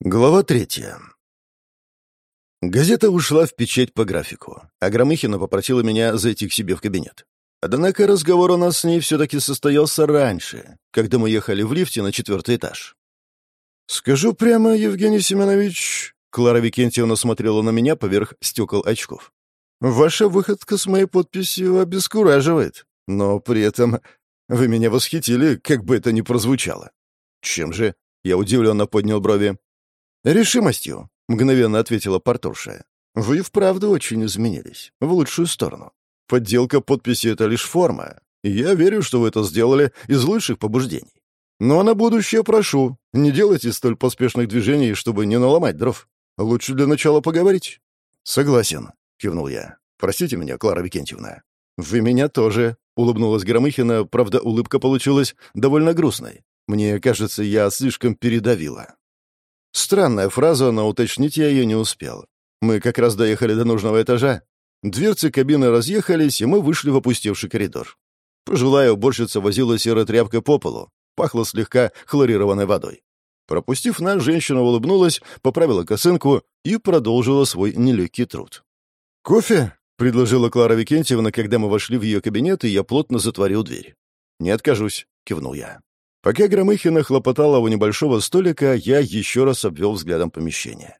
Глава третья. Газета ушла в печать по графику, а Громыхина попросила меня зайти к себе в кабинет. Однако разговор у нас с ней все-таки состоялся раньше, когда мы ехали в лифте на четвертый этаж. «Скажу прямо, Евгений Семенович...» Клара Викентьевна смотрела на меня поверх стекол очков. «Ваша выходка с моей подписью обескураживает, но при этом вы меня восхитили, как бы это ни прозвучало». «Чем же?» — я удивленно поднял брови. «Решимостью», — мгновенно ответила Портурша. «Вы вправду очень изменились. В лучшую сторону. Подделка подписи — это лишь форма. Я верю, что вы это сделали из лучших побуждений. Но на будущее прошу, не делайте столь поспешных движений, чтобы не наломать дров. Лучше для начала поговорить». «Согласен», — кивнул я. «Простите меня, Клара Викентьевна». «Вы меня тоже», — улыбнулась Громыхина, правда, улыбка получилась довольно грустной. «Мне кажется, я слишком передавила». Странная фраза, но уточнить я ее не успел. Мы как раз доехали до нужного этажа. Дверцы кабины разъехались, и мы вышли в опустевший коридор. Пожилая уборщица возила серой тряпкой по полу. Пахло слегка хлорированной водой. Пропустив нас, женщина улыбнулась, поправила косынку и продолжила свой нелегкий труд. «Кофе?» — предложила Клара Викентьевна, когда мы вошли в ее кабинет, и я плотно затворил дверь. «Не откажусь», — кивнул я. Пока Громыхина хлопотала у небольшого столика, я еще раз обвел взглядом помещение.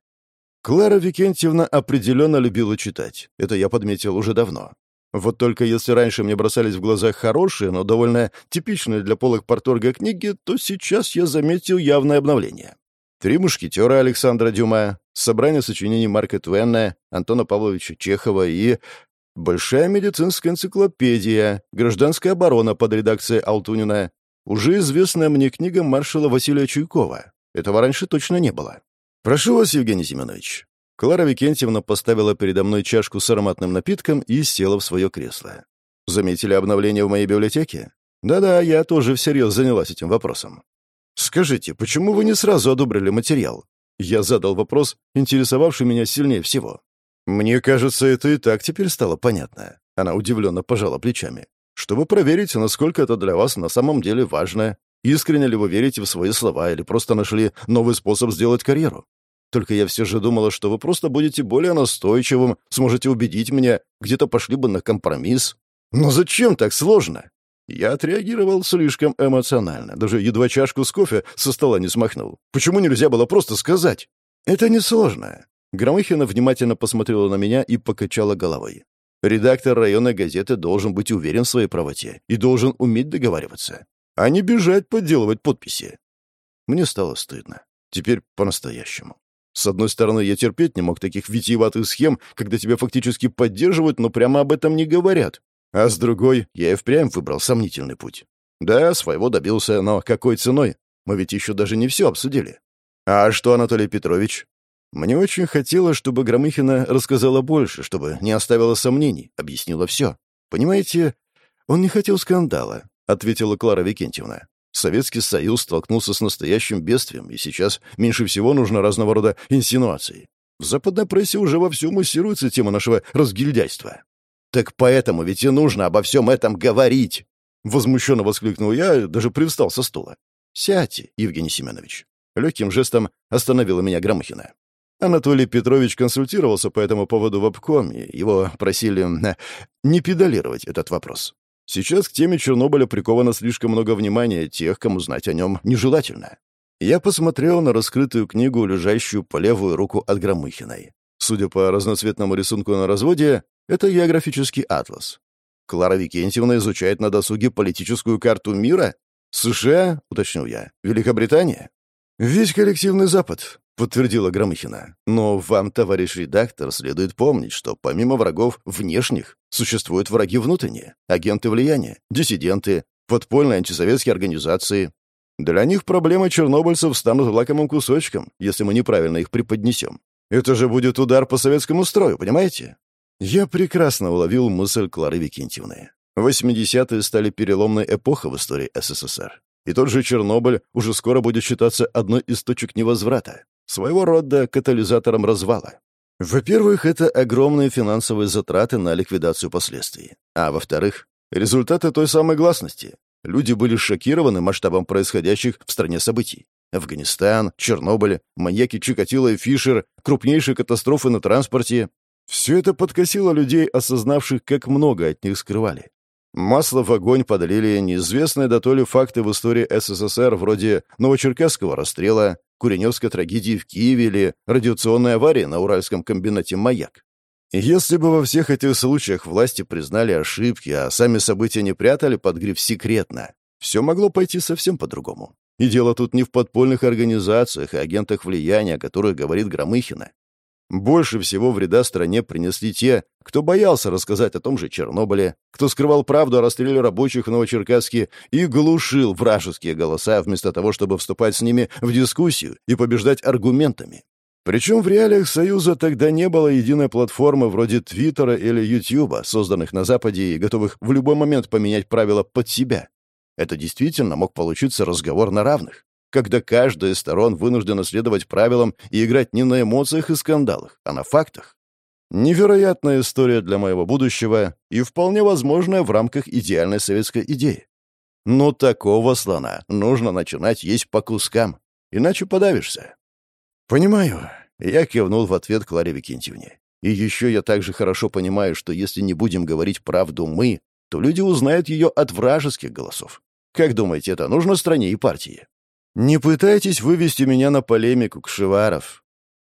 Клара Викентьевна определенно любила читать. Это я подметил уже давно. Вот только если раньше мне бросались в глаза хорошие, но довольно типичные для полок порторга книги, то сейчас я заметил явное обновление. «Три мушкетера» Александра Дюма, собрание сочинений Марка Твенна, Антона Павловича Чехова и большая медицинская энциклопедия, гражданская оборона под редакцией Алтунина, уже известная мне книга маршала Василия Чуйкова. Этого раньше точно не было. «Прошу вас, Евгений Семенович». Клара Викентьевна поставила передо мной чашку с ароматным напитком и села в свое кресло. «Заметили обновление в моей библиотеке?» «Да-да, я тоже всерьез занялась этим вопросом». «Скажите, почему вы не сразу одобрили материал?» Я задал вопрос, интересовавший меня сильнее всего. «Мне кажется, это и так теперь стало понятно». Она удивленно пожала плечами чтобы проверить, насколько это для вас на самом деле важно, искренне ли вы верите в свои слова или просто нашли новый способ сделать карьеру. Только я все же думала, что вы просто будете более настойчивым, сможете убедить меня, где-то пошли бы на компромисс. Но зачем так сложно? Я отреагировал слишком эмоционально, даже едва чашку с кофе со стола не смахнул. Почему нельзя было просто сказать? Это несложно. Громыхина внимательно посмотрела на меня и покачала головой. Редактор районной газеты должен быть уверен в своей правоте и должен уметь договариваться, а не бежать подделывать подписи. Мне стало стыдно. Теперь по-настоящему. С одной стороны, я терпеть не мог таких витиеватых схем, когда тебя фактически поддерживают, но прямо об этом не говорят. А с другой, я и впрямь выбрал сомнительный путь. Да, своего добился, но какой ценой? Мы ведь еще даже не все обсудили. А что, Анатолий Петрович? Мне очень хотелось, чтобы Громыхина рассказала больше, чтобы не оставила сомнений, объяснила все. Понимаете, он не хотел скандала, ответила Клара Викентьевна. Советский Союз столкнулся с настоящим бедствием, и сейчас меньше всего нужно разного рода инсинуаций. В западной прессе уже вовсю муссируется тема нашего разгильдяйства. «Так поэтому ведь и нужно обо всем этом говорить!» Возмущенно воскликнул я, даже привстал со стула. «Сядьте, Евгений Семенович». Легким жестом остановила меня Громыхина. Анатолий Петрович консультировался по этому поводу в обкоме. Его просили э, не педалировать этот вопрос. Сейчас к теме Чернобыля приковано слишком много внимания тех, кому знать о нем нежелательно. Я посмотрел на раскрытую книгу, лежащую по левую руку от Громыхиной. Судя по разноцветному рисунку на разводе, это географический атлас. Клара Викентьевна изучает на досуге политическую карту мира? США, уточнил я, Великобритания? Весь коллективный Запад подтвердила Громыхина. «Но вам, товарищ редактор, следует помнить, что помимо врагов внешних существуют враги внутренние, агенты влияния, диссиденты, подпольные антисоветские организации. Для них проблемы чернобыльцев станут лакомым кусочком, если мы неправильно их преподнесем. Это же будет удар по советскому строю, понимаете?» Я прекрасно уловил мысль Клары Викентьевны. 80-е стали переломной эпохой в истории СССР. И тот же Чернобыль уже скоро будет считаться одной из точек невозврата своего рода катализатором развала. Во-первых, это огромные финансовые затраты на ликвидацию последствий. А во-вторых, результаты той самой гласности. Люди были шокированы масштабом происходящих в стране событий. Афганистан, Чернобыль, маньяки Чикатило и Фишер, крупнейшие катастрофы на транспорте. Все это подкосило людей, осознавших, как много от них скрывали. Масло в огонь подлили неизвестные до то факты в истории СССР вроде Новочеркасского расстрела, Куреневской трагедии в Киеве или радиационной аварии на Уральском комбинате «Маяк». Если бы во всех этих случаях власти признали ошибки, а сами события не прятали под гриф «секретно», все могло пойти совсем по-другому. И дело тут не в подпольных организациях и агентах влияния, о которых говорит Громыхина. Больше всего вреда стране принесли те, кто боялся рассказать о том же Чернобыле, кто скрывал правду о расстреле рабочих в Новочеркасске и глушил вражеские голоса вместо того, чтобы вступать с ними в дискуссию и побеждать аргументами. Причем в реалиях Союза тогда не было единой платформы вроде Твиттера или Ютьюба, созданных на Западе и готовых в любой момент поменять правила под себя. Это действительно мог получиться разговор на равных когда каждая из сторон вынуждена следовать правилам и играть не на эмоциях и скандалах, а на фактах. Невероятная история для моего будущего и вполне возможная в рамках идеальной советской идеи. Но такого слона нужно начинать есть по кускам, иначе подавишься. «Понимаю», — я кивнул в ответ Кларе Викентьевне. «И еще я также хорошо понимаю, что если не будем говорить правду мы, то люди узнают ее от вражеских голосов. Как думаете, это нужно стране и партии?» «Не пытайтесь вывести меня на полемику, Кшеваров».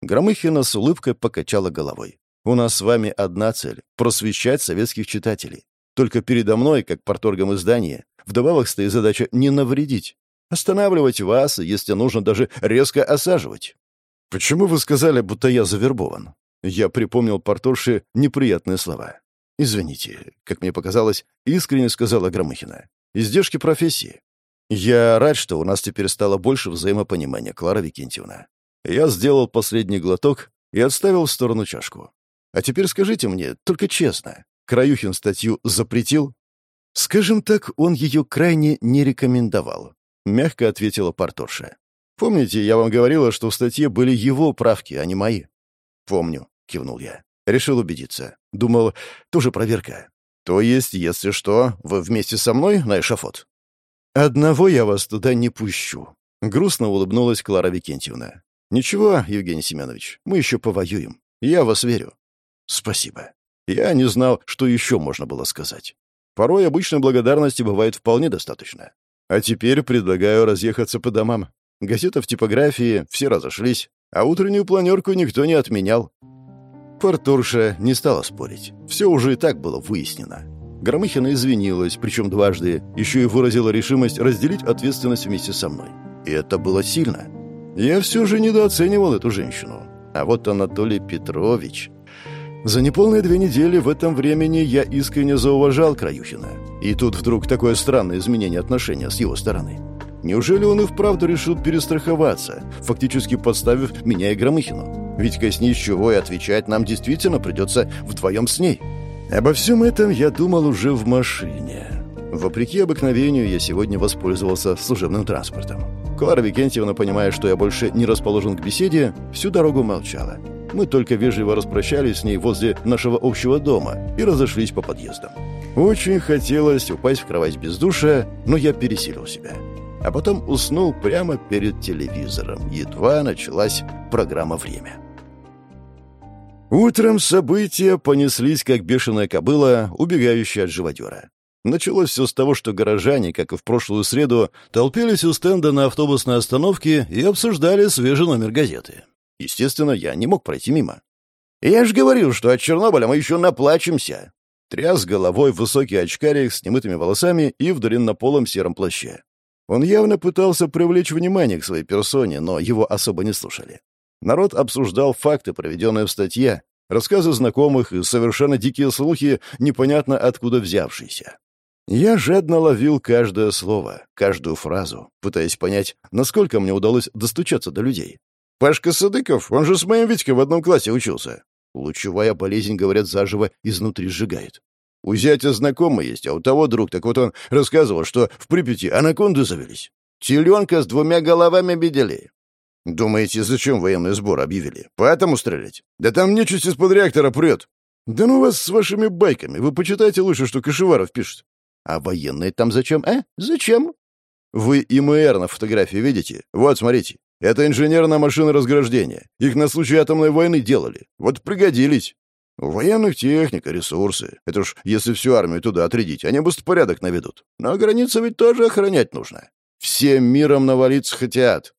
Громыхина с улыбкой покачала головой. «У нас с вами одна цель — просвещать советских читателей. Только передо мной, как порторгом издания, вдобавок стоит задача не навредить. Останавливать вас, если нужно, даже резко осаживать». «Почему вы сказали, будто я завербован?» Я припомнил порторше неприятные слова. «Извините», как мне показалось, искренне сказала Громыхина. «Издержки профессии. «Я рад, что у нас теперь стало больше взаимопонимания, Клара Викентьевна. Я сделал последний глоток и отставил в сторону чашку. А теперь скажите мне, только честно, Краюхин статью запретил?» «Скажем так, он ее крайне не рекомендовал», — мягко ответила Парторша. «Помните, я вам говорила, что в статье были его правки, а не мои?» «Помню», — кивнул я. Решил убедиться. Думал, тоже проверка. «То есть, если что, вы вместе со мной на эшафот?» «Одного я вас туда не пущу», — грустно улыбнулась Клара Викентьевна. «Ничего, Евгений Семенович, мы еще повоюем. Я вас верю». «Спасибо». Я не знал, что еще можно было сказать. Порой обычной благодарности бывает вполне достаточно. А теперь предлагаю разъехаться по домам. Газета в типографии, все разошлись, а утреннюю планерку никто не отменял. Портурша не стала спорить. Все уже и так было выяснено. Громыхина извинилась, причем дважды, еще и выразила решимость разделить ответственность вместе со мной. И это было сильно. Я все же недооценивал эту женщину. А вот Анатолий Петрович... За неполные две недели в этом времени я искренне зауважал Краюхина. И тут вдруг такое странное изменение отношения с его стороны. Неужели он и вправду решил перестраховаться, фактически подставив меня и Громыхину? Ведь коснись чего и отвечать нам действительно придется вдвоем с ней. Обо всем этом я думал уже в машине. Вопреки обыкновению, я сегодня воспользовался служебным транспортом. Клара Викентьевна, понимая, что я больше не расположен к беседе, всю дорогу молчала. Мы только вежливо распрощались с ней возле нашего общего дома и разошлись по подъездам. Очень хотелось упасть в кровать без душа, но я пересилил себя. А потом уснул прямо перед телевизором. Едва началась программа «Время». Утром события понеслись, как бешеная кобыла, убегающая от живодера. Началось все с того, что горожане, как и в прошлую среду, толпились у стенда на автобусной остановке и обсуждали свежий номер газеты. Естественно, я не мог пройти мимо. «Я же говорил, что от Чернобыля мы еще наплачемся!» Тряс головой высокий очкарик с немытыми волосами и в длиннополом сером плаще. Он явно пытался привлечь внимание к своей персоне, но его особо не слушали. Народ обсуждал факты, проведенные в статье, рассказы знакомых и совершенно дикие слухи, непонятно откуда взявшиеся. Я жадно ловил каждое слово, каждую фразу, пытаясь понять, насколько мне удалось достучаться до людей. «Пашка Садыков, он же с моим Витькой в одном классе учился». Лучевая болезнь, говорят, заживо изнутри сжигает. У зятя знакомый есть, а у того друг. Так вот он рассказывал, что в Припяти анаконды завелись. Теленка с двумя головами видели. Думаете, зачем военный сбор объявили? По атому стрелять? Да там нечисть из-под реактора прет. Да ну вас с вашими байками. Вы почитайте лучше, что Кашеваров пишет. А военные там зачем, а? Зачем? Вы ИМР на фотографии видите? Вот, смотрите. Это инженерная машина разграждения. Их на случай атомной войны делали. Вот пригодились. У военных техника, ресурсы. Это ж если всю армию туда отрядить, они быстро порядок наведут. Но границу ведь тоже охранять нужно. Всем миром навалиться хотят.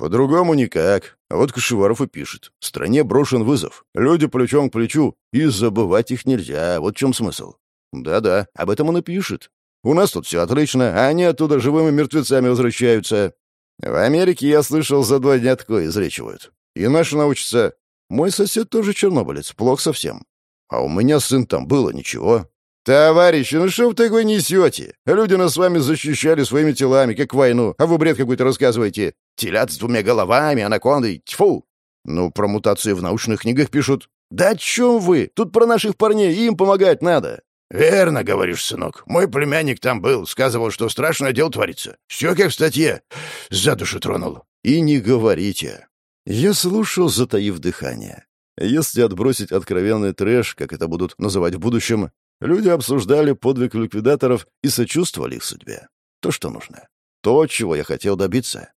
По-другому никак. А вот Кашеваров и пишет. В стране брошен вызов. Люди плечом к плечу. И забывать их нельзя. Вот в чем смысл. Да-да, об этом он и пишет. У нас тут все отлично, а они оттуда живыми мертвецами возвращаются. В Америке, я слышал, за два дня такое изречивают. И наши научатся. Мой сосед тоже чернобылец, плохо совсем. А у меня сын там было, ничего. «Товарищи, ну что вы такое несете? Люди нас с вами защищали своими телами, как войну, а вы бред какой-то рассказываете. Телят с двумя головами, анакондой, тьфу!» «Ну, про мутации в научных книгах пишут». «Да о чем вы? Тут про наших парней, им помогать надо». «Верно, говоришь, сынок. Мой племянник там был, сказывал, что страшное дело творится. Все как в статье. За душу тронул». «И не говорите». Я слушал, затаив дыхание. Если отбросить откровенный трэш, как это будут называть в будущем, люди обсуждали подвиг ликвидаторов и сочувствовали их судьбе. То, что нужно. То, чего я хотел добиться.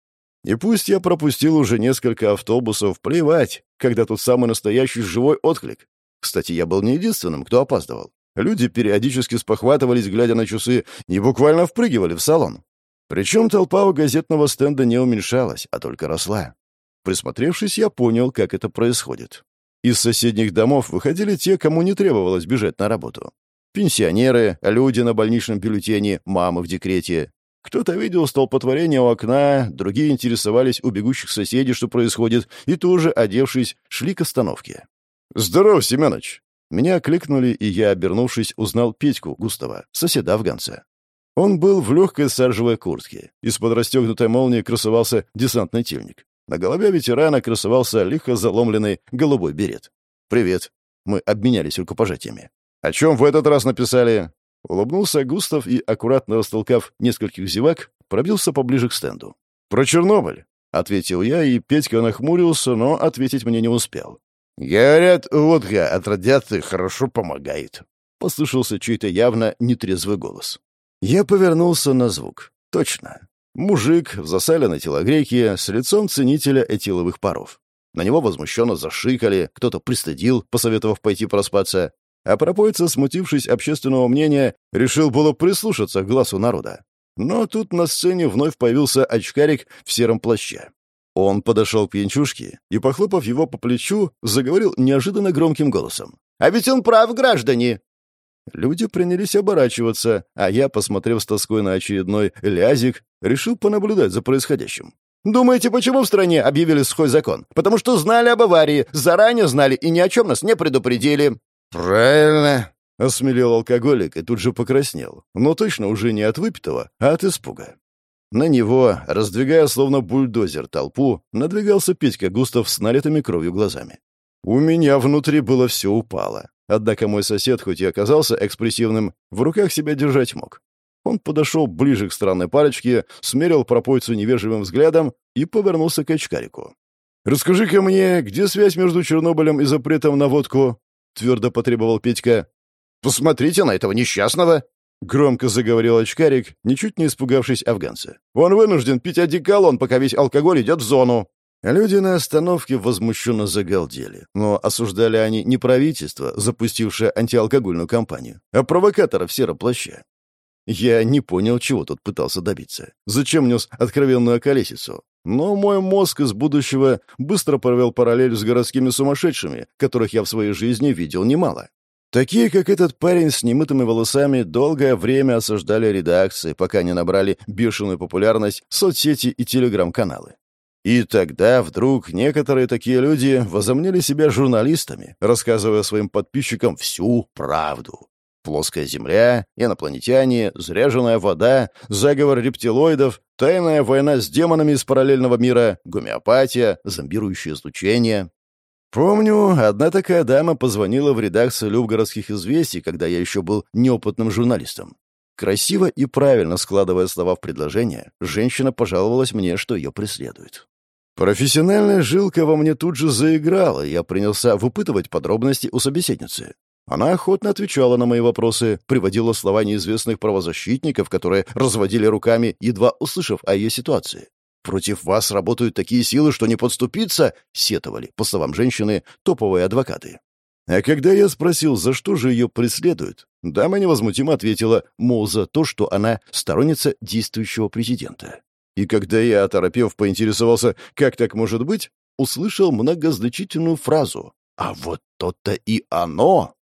И пусть я пропустил уже несколько автобусов, плевать, когда тут самый настоящий живой отклик. Кстати, я был не единственным, кто опаздывал. Люди периодически спохватывались, глядя на часы, и буквально впрыгивали в салон. Причем толпа у газетного стенда не уменьшалась, а только росла. Присмотревшись, я понял, как это происходит. Из соседних домов выходили те, кому не требовалось бежать на работу. Пенсионеры, люди на больничном бюллетене, мамы в декрете. Кто-то видел столпотворение у окна, другие интересовались у бегущих соседей, что происходит, и тоже, одевшись, шли к остановке. «Здоров, Семенович!» Меня окликнули, и я, обернувшись, узнал Петьку Густава, соседа афганца. Он был в легкой саржевой куртке. Из-под расстегнутой молнии красовался десантный тельник. На голове ветерана красовался лихо заломленный голубой берет. «Привет». Мы обменялись рукопожатиями. «О чем в этот раз написали?» Улыбнулся Густав и, аккуратно растолкав нескольких зевак, пробился поближе к стенду. «Про Чернобыль», — ответил я, и Петька нахмурился, но ответить мне не успел. «Говорят, водка от радиации хорошо помогает», — послышался чей-то явно нетрезвый голос. Я повернулся на звук. Точно. Мужик в засаленной телогрейке с лицом ценителя этиловых паров. На него возмущенно зашикали, кто-то пристыдил, посоветовав пойти проспаться, а пропойца, смутившись общественного мнения, решил было прислушаться к глазу народа. Но тут на сцене вновь появился очкарик в сером плаще. Он подошел к пьянчушке и, похлопав его по плечу, заговорил неожиданно громким голосом. «А ведь он прав, граждане!» Люди принялись оборачиваться, а я, посмотрев с тоской на очередной лязик, решил понаблюдать за происходящим. «Думаете, почему в стране объявили сухой закон? Потому что знали об аварии, заранее знали и ни о чем нас не предупредили». «Правильно», — осмелел алкоголик и тут же покраснел. Но точно уже не от выпитого, а от испуга. На него, раздвигая словно бульдозер толпу, надвигался Петька Густав с налитыми кровью глазами. У меня внутри было все упало. Однако мой сосед, хоть и оказался экспрессивным, в руках себя держать мог. Он подошел ближе к странной парочке, смерил пропойцу невежливым взглядом и повернулся к очкарику. «Расскажи-ка мне, где связь между Чернобылем и запретом на водку?» — твердо потребовал Петька. «Посмотрите на этого несчастного!» Громко заговорил очкарик, ничуть не испугавшись афганца. «Он вынужден пить одеколон, пока весь алкоголь идет в зону». Люди на остановке возмущенно загалдели. Но осуждали они не правительство, запустившее антиалкогольную кампанию, а провокатора в сером плаще. Я не понял, чего тут пытался добиться. Зачем нес откровенную колесицу? Но мой мозг из будущего быстро провел параллель с городскими сумасшедшими, которых я в своей жизни видел немало. Такие, как этот парень с немытыми волосами, долгое время осаждали редакции, пока не набрали бешеную популярность соцсети и телеграм-каналы. И тогда вдруг некоторые такие люди возомнили себя журналистами, рассказывая своим подписчикам всю правду. Плоская земля, инопланетяне, зряженная вода, заговор рептилоидов, тайная война с демонами из параллельного мира, гомеопатия, зомбирующее излучение. Помню, одна такая дама позвонила в редакцию «Любгородских известий», когда я еще был неопытным журналистом. Красиво и правильно складывая слова в предложение, женщина пожаловалась мне, что ее преследуют. Профессиональная жилка во мне тут же заиграла, и я принялся выпытывать подробности у собеседницы. Она охотно отвечала на мои вопросы, приводила слова неизвестных правозащитников, которые разводили руками, едва услышав о ее ситуации. «Против вас работают такие силы, что не подступиться», — сетовали, по словам женщины, топовые адвокаты. А когда я спросил, за что же ее преследуют, дама невозмутимо ответила, мол, за то, что она сторонница действующего президента. И когда я, оторопев, поинтересовался, как так может быть, услышал многозначительную фразу «А вот то-то и оно!»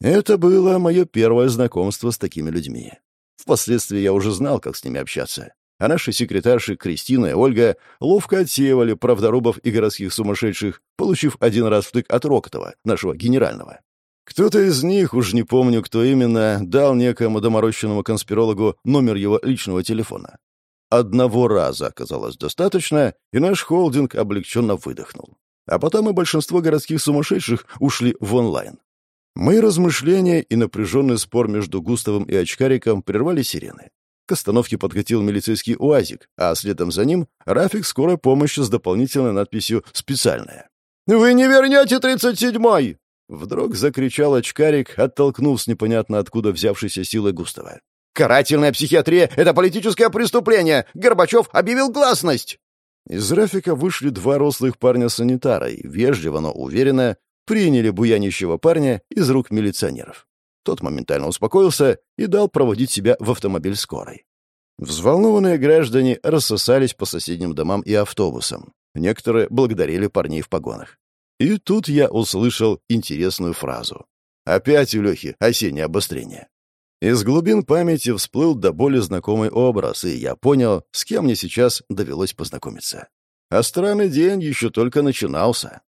Это было мое первое знакомство с такими людьми. Впоследствии я уже знал, как с ними общаться а наши секретарши Кристина и Ольга ловко отсеивали правдорубов и городских сумасшедших, получив один раз втык от Рокотова, нашего генерального. Кто-то из них, уж не помню, кто именно, дал некоему доморощенному конспирологу номер его личного телефона. Одного раза оказалось достаточно, и наш холдинг облегченно выдохнул. А потом и большинство городских сумасшедших ушли в онлайн. Мои размышления и напряженный спор между Густавом и Очкариком прервали сирены. К остановке подкатил милицейский УАЗик, а следом за ним Рафик скорой помощи с дополнительной надписью «Специальная». «Вы не вернете тридцать седьмой!» Вдруг закричал очкарик, оттолкнув с непонятно откуда взявшейся силой Густава. «Карательная психиатрия — это политическое преступление! Горбачев объявил гласность!» Из Рафика вышли два рослых парня-санитара и, вежливо, но уверенно, приняли буянищего парня из рук милиционеров. Тот моментально успокоился и дал проводить себя в автомобиль скорой. Взволнованные граждане рассосались по соседним домам и автобусам. Некоторые благодарили парней в погонах. И тут я услышал интересную фразу. Опять у Лехи осеннее обострение. Из глубин памяти всплыл до боли знакомый образ, и я понял, с кем мне сейчас довелось познакомиться. А странный день еще только начинался.